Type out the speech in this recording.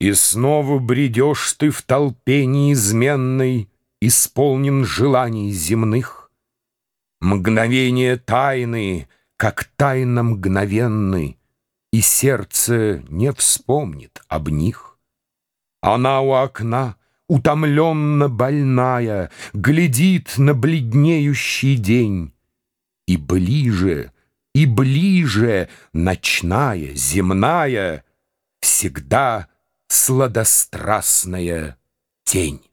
И снова бредешь ты в толпе неизменной, Исполнен желаний земных. Мгновения тайны, как тайна мгновенны, И сердце не вспомнит об них. Она у окна, утомленно больная, Глядит на бледнеющий день. И ближе, и ближе ночная, земная, Всегда сладострастная тень.